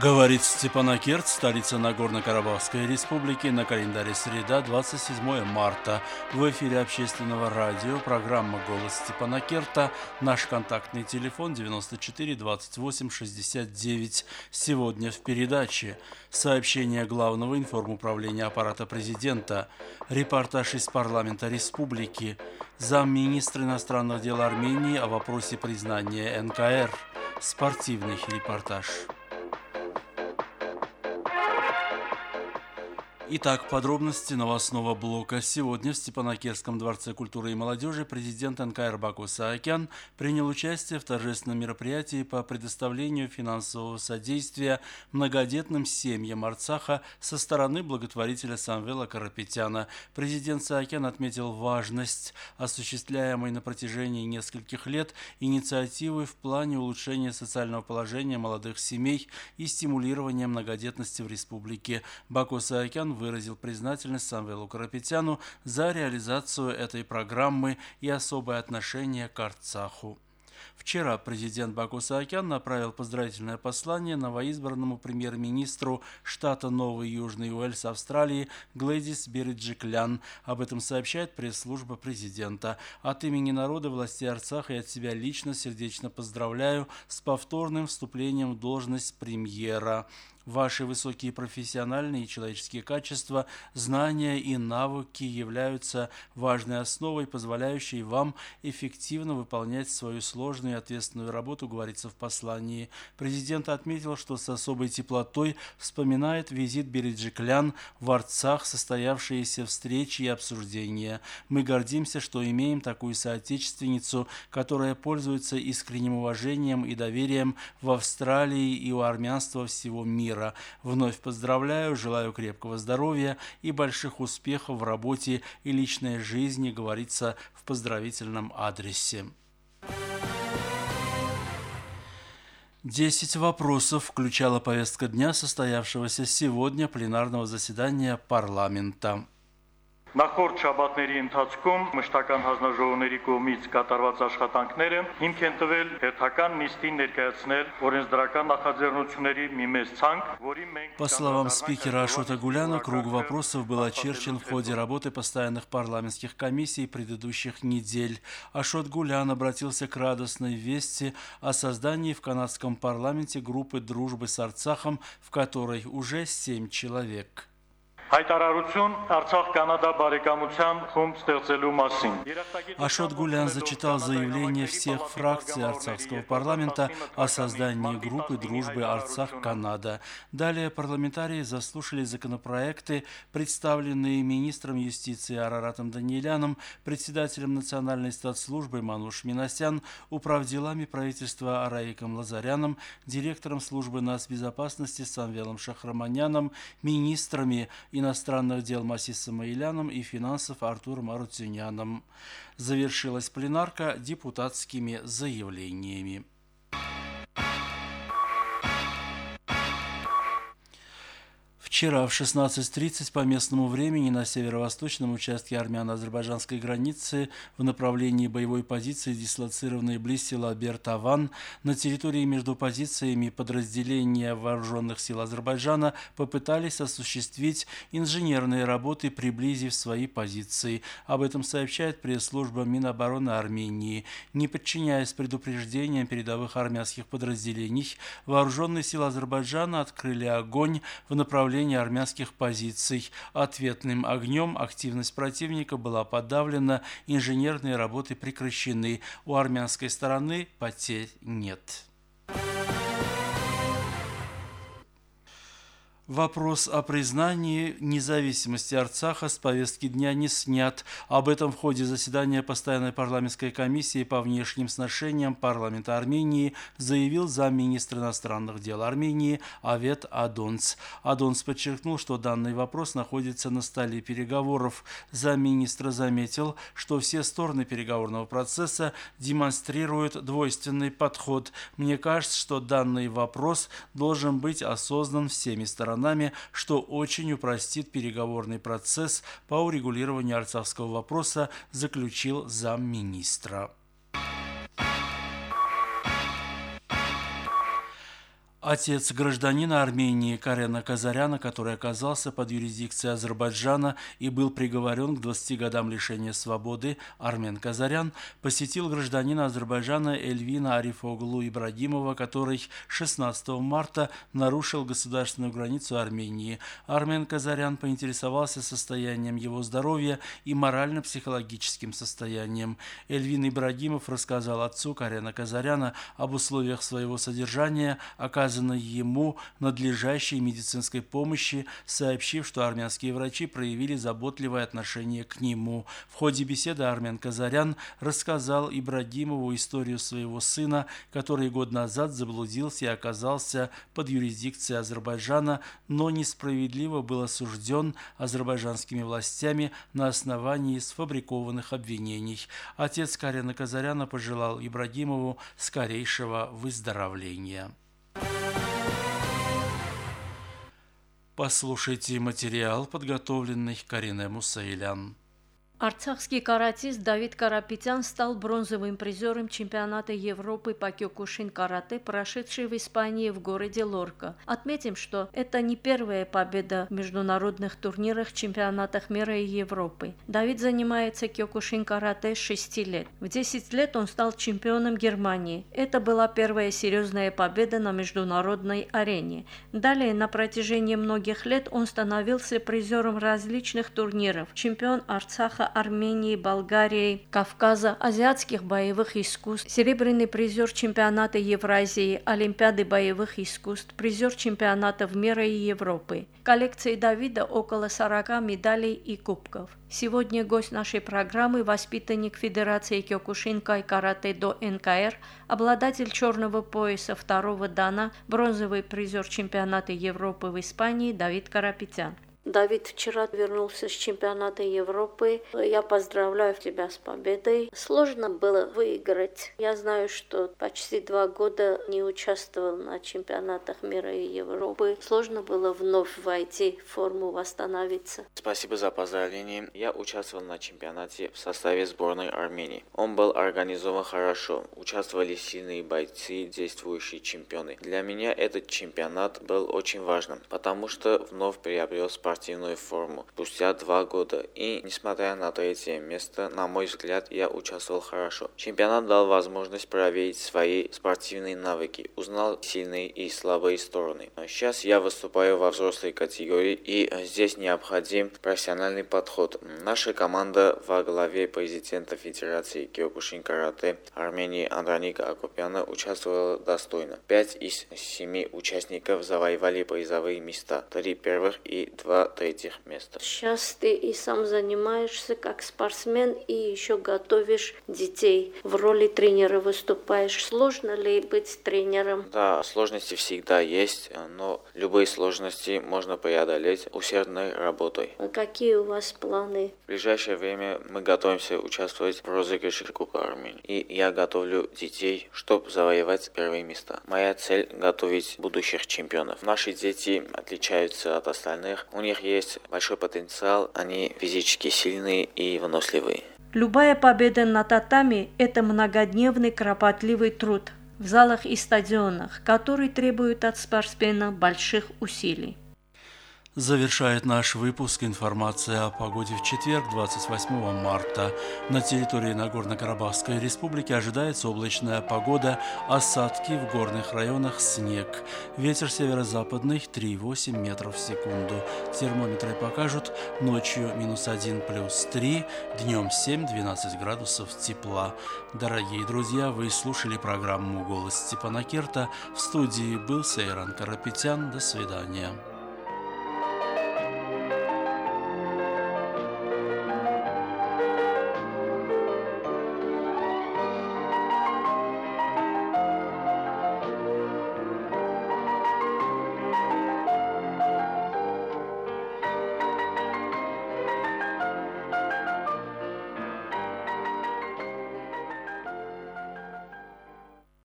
Говорит Степанакерт, столица Нагорно-Карабахской республики, на календаре среда, 27 марта. В эфире общественного радио, программа «Голос Степанакерта», наш контактный телефон 94 28 69. Сегодня в передаче сообщение Главного информуправления аппарата президента, репортаж из парламента республики, замминистра иностранных дел Армении о вопросе признания НКР, спортивный репортаж. Итак, подробности новостного блока. Сегодня в Степанакерском дворце культуры и молодежи президент НКР Баку Саакян принял участие в торжественном мероприятии по предоставлению финансового содействия многодетным семьям Арцаха со стороны благотворителя Самвела Карапетяна. Президент Саакян отметил важность осуществляемой на протяжении нескольких лет инициативы в плане улучшения социального положения молодых семей и стимулирования многодетности в республике. Баку Саакян выразил признательность Самвелу Карапетяну за реализацию этой программы и особое отношение к Арцаху. Вчера президент Баку Саакян направил поздравительное послание новоизбранному премьер-министру штата Новый Южный Уэльс Австралии Глэдис Бериджиклян. Об этом сообщает пресс-служба президента. От имени народа власти Арцаха и от себя лично сердечно поздравляю с повторным вступлением в должность премьера. Ваши высокие профессиональные и человеческие качества, знания и навыки являются важной основой, позволяющей вам эффективно выполнять свою сложную и ответственную работу, говорится в послании. Президент отметил, что с особой теплотой вспоминает визит Береджиклян в Арцах, состоявшиеся встречи и обсуждения. Мы гордимся, что имеем такую соотечественницу, которая пользуется искренним уважением и доверием в Австралии и у армянства всего мира мира. Вновь поздравляю, желаю крепкого здоровья и больших успехов в работе и личной жизни, говорится в поздравительном адресе. Десять вопросов включала повестка дня состоявшегося сегодня пленарного заседания парламента. Նախորդ շաբաթների ընթացքում մշտական հանձնաժողովների կողմից կատարված աշխատանքները հիմք են տվել հերթական նիստին ներկայացնել օրենսդրական նախաձեռնությունների մի մեծ ցանկ, որի մենք По словам спикера Ашота Гуляна, круг вопросов был очерчен в ходе работы постоянных парламентских комиссий предыдущих недель. Ашот Гулян обратился к радостной вести о создании в канадском парламенте группы дружбы с Арцахом, в которой уже семь человек. Հայտարարություն Արցախ-Կանադա բարեկամության խումբ ստեղծելու մասին։ Ашот Гулян зачитал заявление всех фракций Арцахского парламента о создании группы дружбы Арцах-Канада. Далее парламентарии заслушали законопроекты, представленные министром юстиции Араратом Даниэляном, председателем Национальной статслужбы Мануш Миносян, управделами правительства Араиком Лазаряном, директором службы нацбезопасности Самвелом Шахраманяном, министрами иностранных дел Масисом Иляном и финансов Артуром Арутюняном. Завершилась пленарка депутатскими заявлениями. Вчера в 16.30 по местному времени на северо-восточном участке армяно-азербайджанской границы в направлении боевой позиции, дислоцированной близ села Бертаван, на территории между позициями подразделения вооруженных сил Азербайджана попытались осуществить инженерные работы, приблизив свои позиции. Об этом сообщает пресс-служба Минобороны Армении. Не подчиняясь предупреждениям передовых армянских подразделений, вооруженные силы Азербайджана открыли огонь в направлении укрепления армянских позиций. Ответным огнем активность противника была подавлена, инженерные работы прекращены. У армянской стороны потерь нет. Вопрос о признании независимости Арцаха с повестки дня не снят. Об этом в ходе заседания постоянной парламентской комиссии по внешним сношениям парламента Армении заявил замминистра иностранных дел Армении Авет Адонц. Адонц подчеркнул, что данный вопрос находится на столе переговоров. Замминистра заметил, что все стороны переговорного процесса демонстрируют двойственный подход. Мне кажется, что данный вопрос должен быть осознан всеми сторонами сторонами, что очень упростит переговорный процесс по урегулированию арцахского вопроса, заключил замминистра. Отец гражданина Армении Карена Казаряна, который оказался под юрисдикцией Азербайджана и был приговорен к 20 годам лишения свободы, Армен Казарян, посетил гражданина Азербайджана Эльвина Арифоглу Ибрагимова, который 16 марта нарушил государственную границу Армении. Армен Казарян поинтересовался состоянием его здоровья и морально-психологическим состоянием. Эльвин Ибрагимов рассказал отцу Карена Казаряна об условиях своего содержания, оказанного оказанной ему надлежащей медицинской помощи, сообщив, что армянские врачи проявили заботливое отношение к нему. В ходе беседы Армен Казарян рассказал Ибрагимову историю своего сына, который год назад заблудился и оказался под юрисдикцией Азербайджана, но несправедливо был осужден азербайджанскими властями на основании сфабрикованных обвинений. Отец Карина Казаряна пожелал Ибрагимову скорейшего выздоровления. Послушайте материал, подготовленный Кариной Мусаилян. Арцахский каратист Давид Карапетян стал бронзовым призером чемпионата Европы по кёкушин карате, прошедшей в Испании в городе Лорка. Отметим, что это не первая победа в международных турнирах, чемпионатах мира и Европы. Давид занимается кёкушин карате с 6 лет. В 10 лет он стал чемпионом Германии. Это была первая серьезная победа на международной арене. Далее на протяжении многих лет он становился призером различных турниров. Чемпион Арцаха Армении, Болгарии, Кавказа, азиатских боевых искусств, серебряный призер чемпионата Евразии, Олимпиады боевых искусств, призер чемпионатов мира и Европы. Коллекции Давида около 40 медалей и кубков. Сегодня гость нашей программы – воспитанник Федерации Кёкушинка и карате до НКР, обладатель черного пояса второго дана, бронзовый призер чемпионата Европы в Испании Давид Карапетян. Давид вчера вернулся с чемпионата Европы. Я поздравляю тебя с победой. Сложно было выиграть. Я знаю, что почти два года не участвовал на чемпионатах мира и Европы. Сложно было вновь войти в форму, восстановиться. Спасибо за поздравление. Я участвовал на чемпионате в составе сборной Армении. Он был организован хорошо. Участвовали сильные бойцы, действующие чемпионы. Для меня этот чемпионат был очень важным, потому что вновь приобрел спортивный спортивную форму спустя два года. И, несмотря на третье место, на мой взгляд, я участвовал хорошо. Чемпионат дал возможность проверить свои спортивные навыки, узнал сильные и слабые стороны. Сейчас я выступаю во взрослой категории, и здесь необходим профессиональный подход. Наша команда во главе президента Федерации Киокушин Карате Армении Андраника Акопяна участвовала достойно. Пять из семи участников завоевали призовые места, три первых и два третьих места. Сейчас ты и сам занимаешься как спортсмен и еще готовишь детей. В роли тренера выступаешь. Сложно ли быть тренером? Да, сложности всегда есть, но любые сложности можно преодолеть усердной работой. А какие у вас планы? В ближайшее время мы готовимся участвовать в розыгрыше Кубка Армении. И я готовлю детей, чтобы завоевать первые места. Моя цель – готовить будущих чемпионов. Наши дети отличаются от остальных. У них них есть большой потенциал, они физически сильные и выносливые. Любая победа на татами – это многодневный кропотливый труд в залах и стадионах, который требует от спортсмена больших усилий. Завершает наш выпуск информация о погоде в четверг, 28 марта. На территории Нагорно-Карабахской республики ожидается облачная погода, осадки в горных районах, снег. Ветер северо-западный 3,8 метров в секунду. Термометры покажут ночью минус 1 плюс 3, днем 7-12 градусов тепла. Дорогие друзья, вы слушали программу «Голос Степана Керта». В студии был Сейран Карапетян. До свидания.